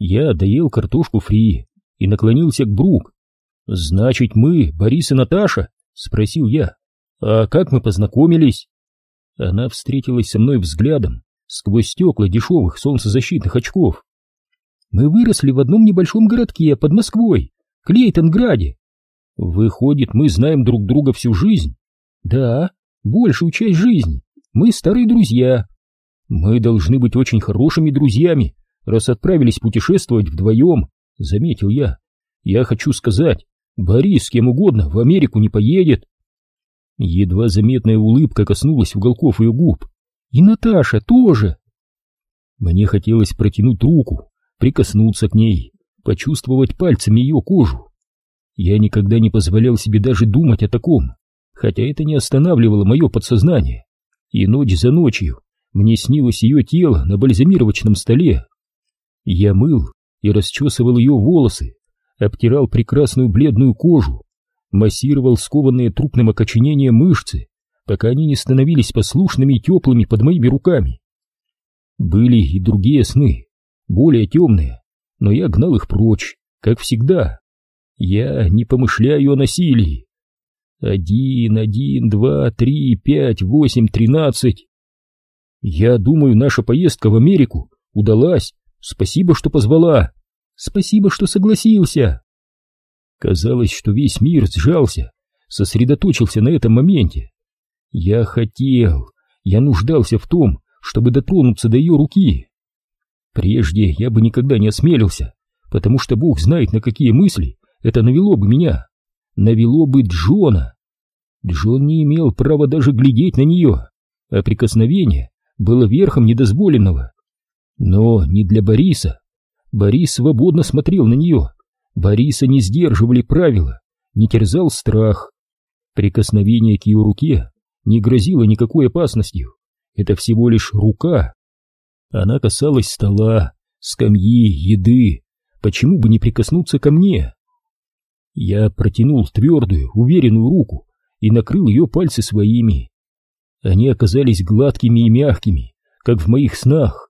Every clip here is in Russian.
Я доел картошку фри и наклонился к Брук. «Значит, мы, Борис и Наташа?» — спросил я. «А как мы познакомились?» Она встретилась со мной взглядом сквозь стекла дешевых солнцезащитных очков. «Мы выросли в одном небольшом городке под Москвой, Клейтонграде. Выходит, мы знаем друг друга всю жизнь?» «Да, большую часть жизни. Мы старые друзья. Мы должны быть очень хорошими друзьями, раз отправились путешествовать вдвоем», — заметил я. «Я хочу сказать, Борис с кем угодно в Америку не поедет. Едва заметная улыбка коснулась уголков ее губ. И Наташа тоже. Мне хотелось протянуть руку, прикоснуться к ней, почувствовать пальцами ее кожу. Я никогда не позволял себе даже думать о таком, хотя это не останавливало мое подсознание. И ночь за ночью мне снилось ее тело на бальзамировочном столе. Я мыл и расчесывал ее волосы, обтирал прекрасную бледную кожу, массировал скованные трупным окоченением мышцы, пока они не становились послушными и теплыми под моими руками. Были и другие сны, более темные, но я гнал их прочь, как всегда. Я не помышляю о насилии. Один, один, два, три, пять, восемь, тринадцать. Я думаю, наша поездка в Америку удалась. Спасибо, что позвала. Спасибо, что согласился. Казалось, что весь мир сжался, сосредоточился на этом моменте. Я хотел, я нуждался в том, чтобы дотронуться до ее руки. Прежде я бы никогда не осмелился, потому что Бог знает, на какие мысли это навело бы меня. Навело бы Джона. Джон не имел права даже глядеть на нее, а прикосновение было верхом недозволенного. Но не для Бориса. Борис свободно смотрел на нее. Бориса не сдерживали правила, не терзал страх. Прикосновение к ее руке не грозило никакой опасностью. Это всего лишь рука. Она касалась стола, скамьи, еды. Почему бы не прикоснуться ко мне? Я протянул твердую, уверенную руку и накрыл ее пальцы своими. Они оказались гладкими и мягкими, как в моих снах.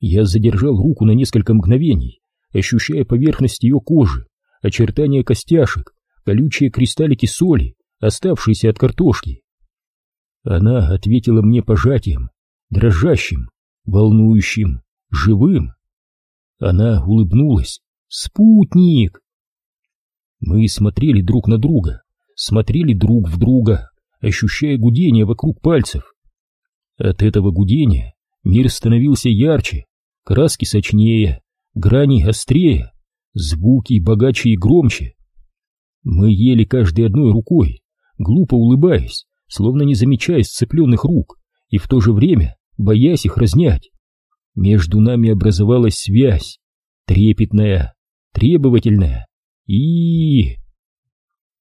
Я задержал руку на несколько мгновений, ощущая поверхность ее кожи, очертания костяшек, колючие кристаллики соли, оставшиеся от картошки. Она ответила мне пожатием, дрожащим, волнующим, живым. Она улыбнулась. «Спутник!» Мы смотрели друг на друга, смотрели друг в друга, ощущая гудение вокруг пальцев. От этого гудения мир становился ярче, краски сочнее, грани острее, звуки богаче и громче. Мы ели каждой одной рукой, глупо улыбаясь, словно не замечая сцепленных рук, и в то же время боясь их разнять. Между нами образовалась связь, трепетная, требовательная, и...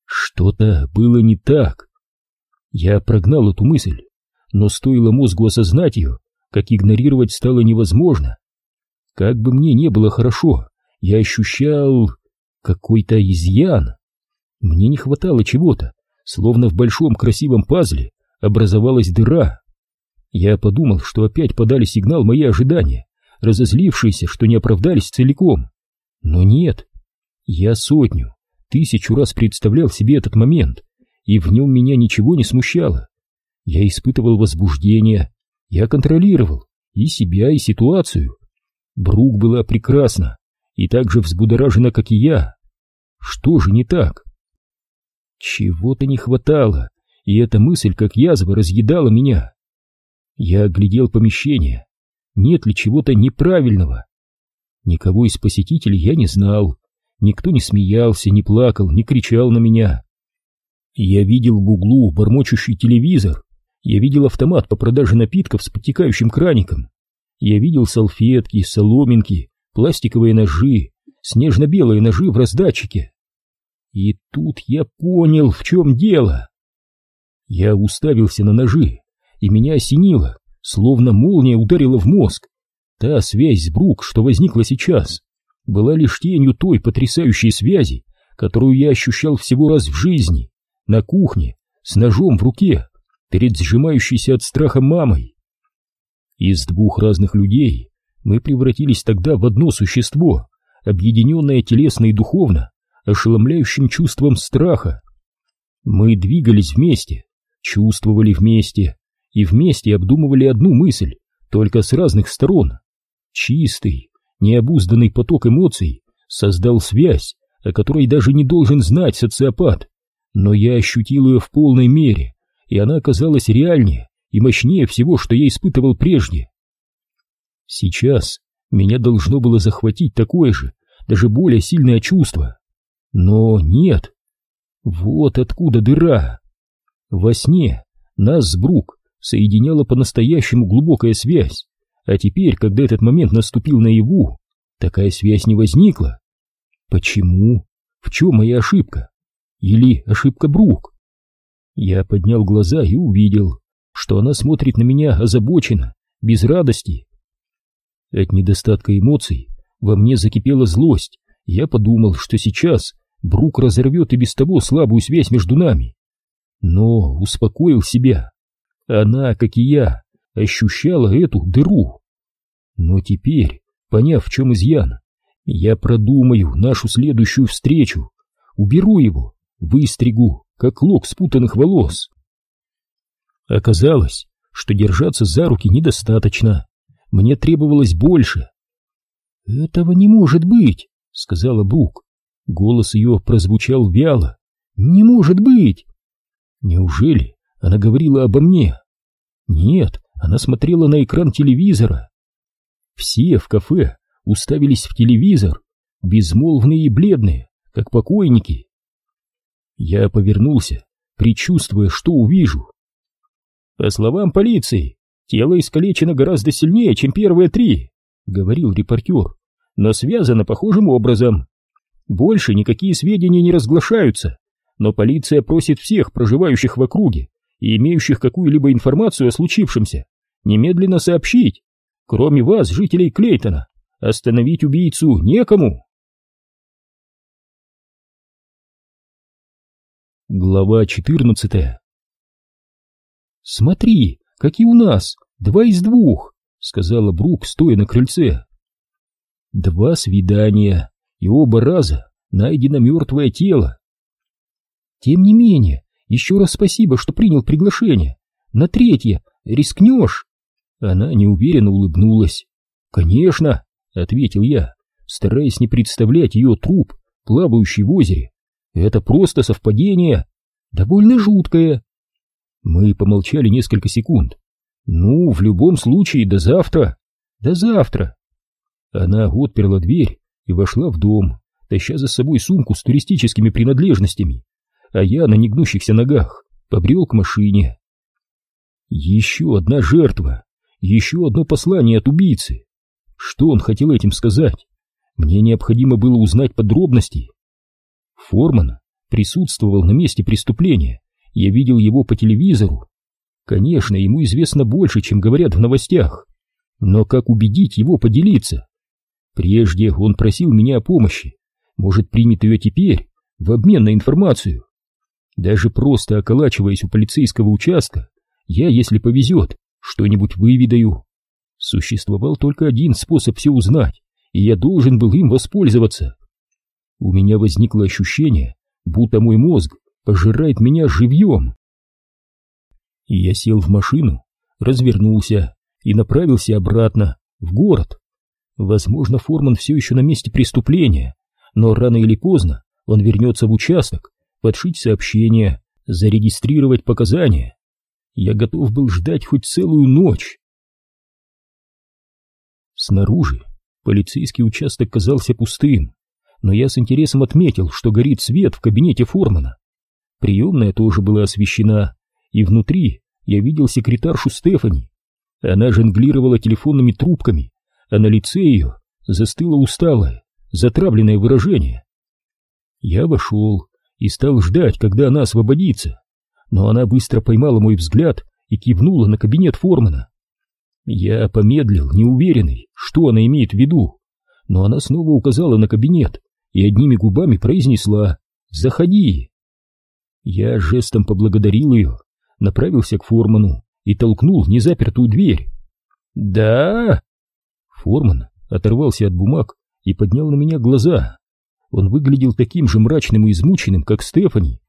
Что-то было не так. Я прогнал эту мысль, но стоило мозгу осознать ее, как игнорировать стало невозможно. Как бы мне не было хорошо, я ощущал какой-то изъян. Мне не хватало чего-то, словно в большом красивом пазле образовалась дыра. Я подумал, что опять подали сигнал мои ожидания, разозлившиеся, что не оправдались целиком. Но нет. Я сотню, тысячу раз представлял себе этот момент, и в нем меня ничего не смущало. Я испытывал возбуждение, я контролировал и себя, и ситуацию. Брук была прекрасна и так же взбудоражена, как и я. Что же не так? Чего-то не хватало, и эта мысль, как язва, разъедала меня. Я оглядел помещение. Нет ли чего-то неправильного? Никого из посетителей я не знал. Никто не смеялся, не плакал, не кричал на меня. Я видел в углу бормочущий телевизор. Я видел автомат по продаже напитков с подтекающим краником. Я видел салфетки, соломинки, пластиковые ножи, снежно-белые ножи в раздатчике. И тут я понял, в чем дело. Я уставился на ножи, и меня осенило, словно молния ударила в мозг. Та связь с Брук, что возникла сейчас, была лишь тенью той потрясающей связи, которую я ощущал всего раз в жизни, на кухне, с ножом в руке, перед сжимающейся от страха мамой. Из двух разных людей Мы превратились тогда в одно существо, объединенное телесно и духовно, ошеломляющим чувством страха. Мы двигались вместе, чувствовали вместе и вместе обдумывали одну мысль, только с разных сторон. Чистый, необузданный поток эмоций создал связь, о которой даже не должен знать социопат, но я ощутил ее в полной мере, и она оказалась реальнее и мощнее всего, что я испытывал прежде. Сейчас меня должно было захватить такое же, даже более сильное чувство. Но нет. Вот откуда дыра. Во сне нас с Брук соединяла по-настоящему глубокая связь, а теперь, когда этот момент наступил наяву, такая связь не возникла. Почему? В чем моя ошибка? Или ошибка Брук? Я поднял глаза и увидел, что она смотрит на меня озабоченно, без радости. От недостатка эмоций во мне закипела злость, я подумал, что сейчас Брук разорвет и без того слабую связь между нами. Но успокоил себя. Она, как и я, ощущала эту дыру. Но теперь, поняв, в чем изъян, я продумаю нашу следующую встречу, уберу его, выстригу, как клок спутанных волос. Оказалось, что держаться за руки недостаточно, мне требовалось больше. «Этого не может быть!» — сказала Бук. Голос ее прозвучал вяло. «Не может быть!» Неужели она говорила обо мне? Нет, она смотрела на экран телевизора. Все в кафе уставились в телевизор, безмолвные и бледные, как покойники. Я повернулся, предчувствуя, что увижу. По словам полиции, тело искалечено гораздо сильнее, чем первые три, говорил репортер, но связано похожим образом. Больше никакие сведения не разглашаются, но полиция просит всех проживающих в округе и имеющих какую-либо информацию о случившемся немедленно сообщить. Кроме вас, жителей Клейтона, остановить убийцу некому. Глава 14 «Смотри, как и у нас, два из двух», — сказала Брук, стоя на крыльце. «Два свидания, и оба раза найдено мертвое тело». «Тем не менее, еще раз спасибо, что принял приглашение. На третье рискнешь?» Она неуверенно улыбнулась. «Конечно», — ответил я, стараясь не представлять ее труп, плавающий в озере. «Это просто совпадение, довольно жуткое». Мы помолчали несколько секунд. «Ну, в любом случае, до завтра». «До завтра». Она отперла дверь и вошла в дом, таща за собой сумку с туристическими принадлежностями а я на негнущихся ногах побрел к машине. Еще одна жертва, еще одно послание от убийцы. Что он хотел этим сказать? Мне необходимо было узнать подробности. Форман присутствовал на месте преступления, я видел его по телевизору. Конечно, ему известно больше, чем говорят в новостях, но как убедить его поделиться? Прежде он просил меня о помощи, может, примет ее теперь, в обмен на информацию. Даже просто околачиваясь у полицейского участка, я, если повезет, что-нибудь выведаю. Существовал только один способ все узнать, и я должен был им воспользоваться. У меня возникло ощущение, будто мой мозг пожирает меня живьем. И я сел в машину, развернулся и направился обратно, в город. Возможно, Форман все еще на месте преступления, но рано или поздно он вернется в участок подшить сообщение, зарегистрировать показания. Я готов был ждать хоть целую ночь. Снаружи полицейский участок казался пустым, но я с интересом отметил, что горит свет в кабинете Формана. Приемная тоже была освещена, и внутри я видел секретаршу Стефани. Она жонглировала телефонными трубками, а на лице ее застыло усталое, затравленное выражение. Я вошел и стал ждать, когда она освободится. Но она быстро поймала мой взгляд и кивнула на кабинет Формана. Я помедлил, неуверенный, что она имеет в виду, но она снова указала на кабинет и одними губами произнесла «Заходи». Я жестом поблагодарил ее, направился к Форману и толкнул незапертую дверь. «Да?» Форман оторвался от бумаг и поднял на меня глаза. Он выглядел таким же мрачным и измученным, как Стефани.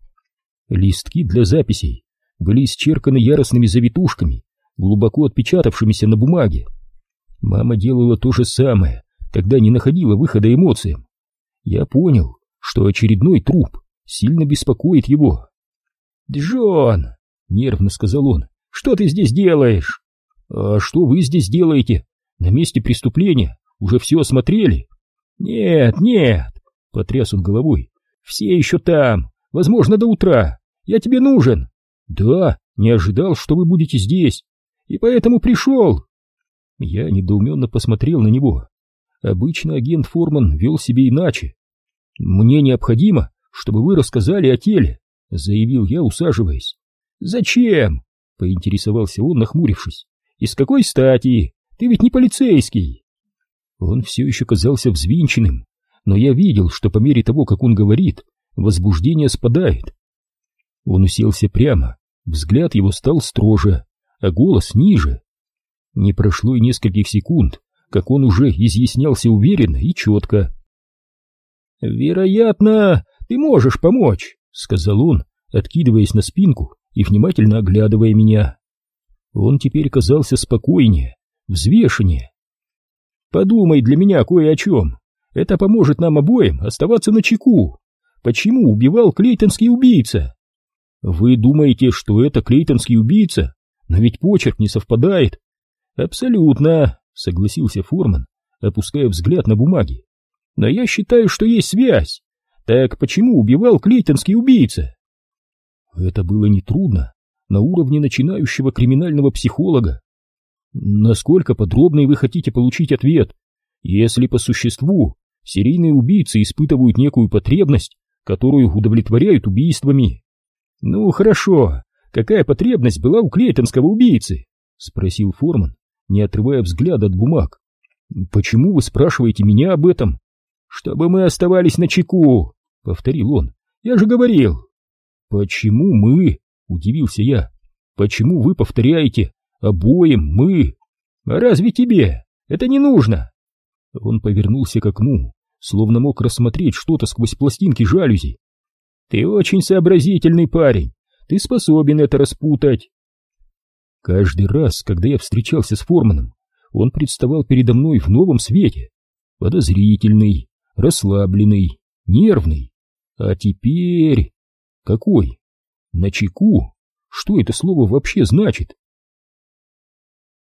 Листки для записей были исчерканы яростными завитушками, глубоко отпечатавшимися на бумаге. Мама делала то же самое, когда не находила выхода эмоциям. Я понял, что очередной труп сильно беспокоит его. «Джон!» — нервно сказал он. «Что ты здесь делаешь?» «А что вы здесь делаете? На месте преступления уже все осмотрели?» «Нет, нет!» — потряс он головой. «Все еще там, возможно, до утра. Я тебе нужен!» «Да, не ожидал, что вы будете здесь, и поэтому пришел!» Я недоуменно посмотрел на него. Обычно агент Форман вел себя иначе. «Мне необходимо, чтобы вы рассказали о теле», — заявил я, усаживаясь. «Зачем?» — поинтересовался он, нахмурившись. «И с какой стати? Ты ведь не полицейский!» Он все еще казался взвинченным, но я видел, что по мере того, как он говорит, возбуждение спадает. Он уселся прямо, взгляд его стал строже, а голос ниже. Не прошло и нескольких секунд, как он уже изъяснялся уверенно и четко. «Вероятно, ты можешь помочь», — сказал он, откидываясь на спинку и внимательно оглядывая меня. Он теперь казался спокойнее, взвешеннее. «Подумай для меня кое о чем. Это поможет нам обоим оставаться на чеку. Почему убивал клейтонский убийца?» «Вы думаете, что это клейтонский убийца? Но ведь почерк не совпадает». «Абсолютно», — согласился Форман, опуская взгляд на бумаги. «Но я считаю, что есть связь. Так почему убивал клейтонский убийца? Это было нетрудно, на уровне начинающего криминального психолога. Насколько подробный вы хотите получить ответ? Если по существу серийные убийцы испытывают некую потребность, которую удовлетворяют убийствами. Ну, хорошо, какая потребность была у клейтонского убийцы? Спросил Форман, не отрывая взгляда от бумаг. Почему вы спрашиваете меня об этом? Чтобы мы оставались на чеку, повторил он. Я же говорил. Почему мы? Удивился я. Почему вы повторяете? Обоим мы. А разве тебе это не нужно? Он повернулся к окну, словно мог рассмотреть что-то сквозь пластинки жалюзи. Ты очень сообразительный парень. Ты способен это распутать. Каждый раз, когда я встречался с Форманом, он представал передо мной в новом свете. Подозрительный, расслабленный, нервный. А теперь... Какой? На чеку? Что это слово вообще значит?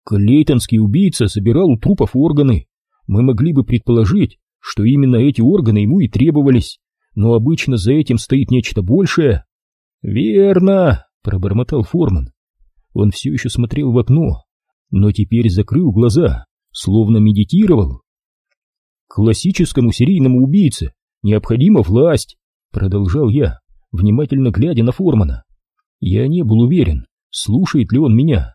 Клейтонский убийца собирал у трупов органы. Мы могли бы предположить, что именно эти органы ему и требовались, но обычно за этим стоит нечто большее. Верно, пробормотал Форман. Он все еще смотрел в окно, но теперь закрыл глаза, словно медитировал. Классическому серийному убийце необходима власть, продолжал я, внимательно глядя на Формана. Я не был уверен, слушает ли он меня.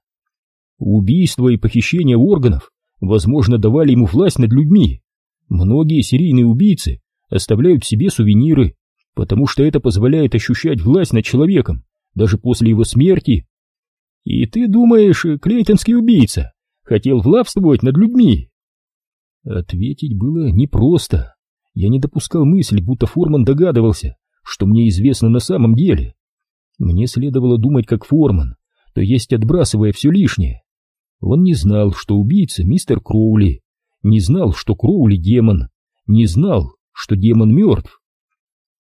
Убийство и похищение органов, возможно, давали ему власть над людьми. Многие серийные убийцы оставляют себе сувениры, потому что это позволяет ощущать власть над человеком, даже после его смерти. И ты думаешь, клейтонский убийца хотел властвовать над людьми? Ответить было непросто. Я не допускал мысли, будто Форман догадывался, что мне известно на самом деле. Мне следовало думать как Форман, то есть отбрасывая все лишнее. Он не знал, что убийца мистер Кроули, не знал, что Кроули демон, не знал, что демон мертв.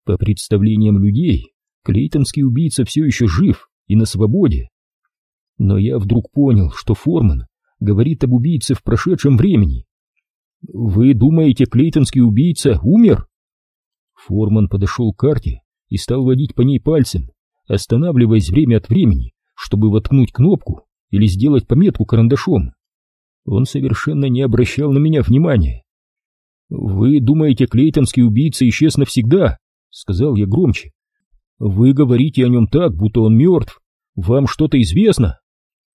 По представлениям людей, клейтонский убийца все еще жив и на свободе. Но я вдруг понял, что Форман говорит об убийце в прошедшем времени. «Вы думаете, клейтонский убийца умер?» Форман подошел к карте и стал водить по ней пальцем, останавливаясь время от времени, чтобы воткнуть кнопку или сделать пометку карандашом. Он совершенно не обращал на меня внимания. «Вы думаете, клейтонский убийца исчез навсегда?» — сказал я громче. «Вы говорите о нем так, будто он мертв. Вам что-то известно?»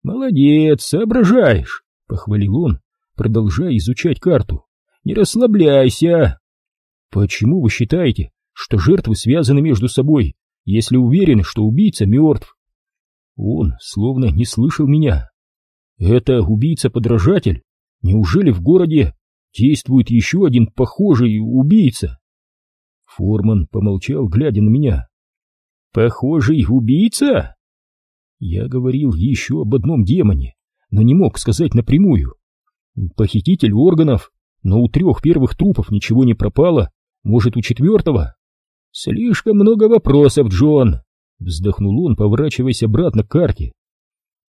«Молодец, соображаешь», — похвалил он, продолжая изучать карту. «Не расслабляйся!» «Почему вы считаете, что жертвы связаны между собой, если уверены, что убийца мертв?» Он словно не слышал меня. «Это убийца-подражатель? Неужели в городе действует еще один похожий убийца. Форман помолчал, глядя на меня. Похожий убийца? Я говорил еще об одном демоне, но не мог сказать напрямую. Похититель органов, но у трех первых трупов ничего не пропало, может, у четвертого? Слишком много вопросов, Джон, вздохнул он, поворачиваясь обратно к карте.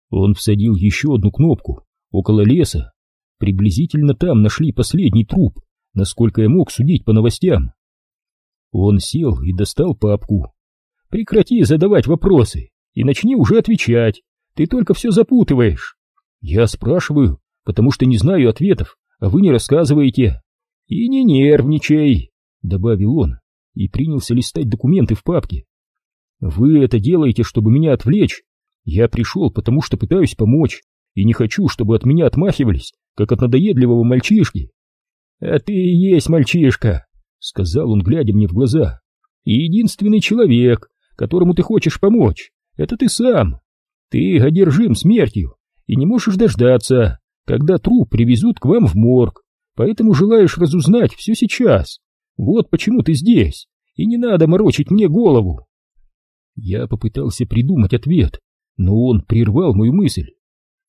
Он всадил еще одну кнопку около леса. Приблизительно там нашли последний труп, насколько я мог судить по новостям. Он сел и достал папку. «Прекрати задавать вопросы и начни уже отвечать. Ты только все запутываешь. Я спрашиваю, потому что не знаю ответов, а вы не рассказываете. И не нервничай, добавил он и принялся листать документы в папке. Вы это делаете, чтобы меня отвлечь. Я пришел, потому что пытаюсь помочь, и не хочу, чтобы от меня отмахивались, как от надоедливого мальчишки. А ты и есть мальчишка, сказал он, глядя мне в глаза. И единственный человек, которому ты хочешь помочь, это ты сам. Ты одержим смертью и не можешь дождаться, когда труп привезут к вам в морг, поэтому желаешь разузнать все сейчас. Вот почему ты здесь, и не надо морочить мне голову. Я попытался придумать ответ, но он прервал мою мысль.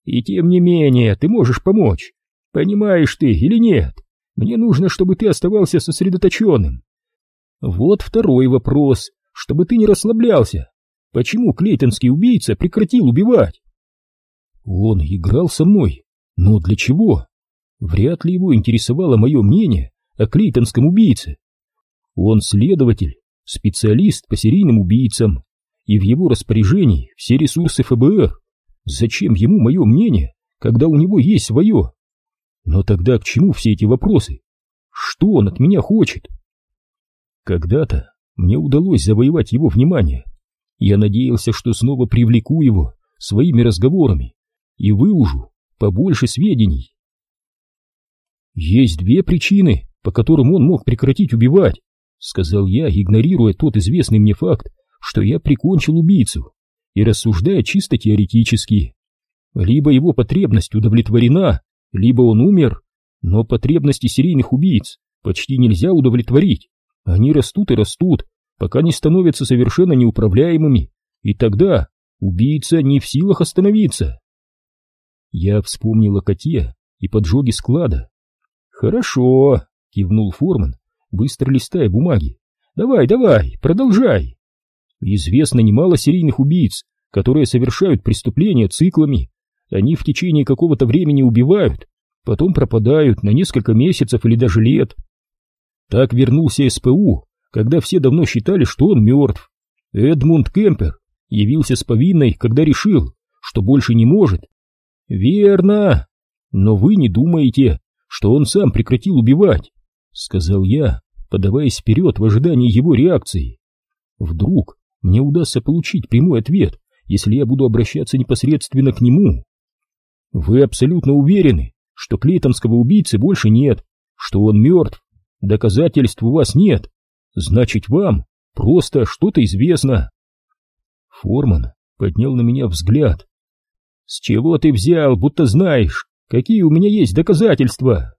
И тем не менее, ты можешь помочь. Понимаешь ты или нет? Мне нужно, чтобы ты оставался сосредоточенным. Вот второй вопрос, чтобы ты не расслаблялся. Почему клейтонский убийца прекратил убивать? Он играл со мной, но для чего? Вряд ли его интересовало мое мнение о клейтонском убийце. Он следователь, специалист по серийным убийцам, и в его распоряжении все ресурсы ФБР. Зачем ему мое мнение, когда у него есть свое? Но тогда к чему все эти вопросы? Что он от меня хочет? Когда-то мне удалось завоевать его внимание. Я надеялся, что снова привлеку его своими разговорами и выужу побольше сведений. Есть две причины, по которым он мог прекратить убивать, сказал я, игнорируя тот известный мне факт, что я прикончил убийцу, и рассуждая чисто теоретически. Либо его потребность удовлетворена, либо он умер, но потребности серийных убийц почти нельзя удовлетворить. Они растут и растут, пока не становятся совершенно неуправляемыми, и тогда убийца не в силах остановиться. Я вспомнил о коте и поджоге склада. «Хорошо», — кивнул Форман, быстро листая бумаги. «Давай, давай, продолжай». Известно немало серийных убийц, которые совершают преступления циклами. Они в течение какого-то времени убивают, потом пропадают на несколько месяцев или даже лет. Так вернулся СПУ, когда все давно считали, что он мертв. Эдмунд Кемпер явился с повинной, когда решил, что больше не может. Верно, но вы не думаете, что он сам прекратил убивать, сказал я, подаваясь вперед в ожидании его реакции. Вдруг мне удастся получить прямой ответ, если я буду обращаться непосредственно к нему. Вы абсолютно уверены, что клейтонского убийцы больше нет, что он мертв. Доказательств у вас нет. Значит, вам просто что-то известно. Форман поднял на меня взгляд. С чего ты взял, будто знаешь, какие у меня есть доказательства?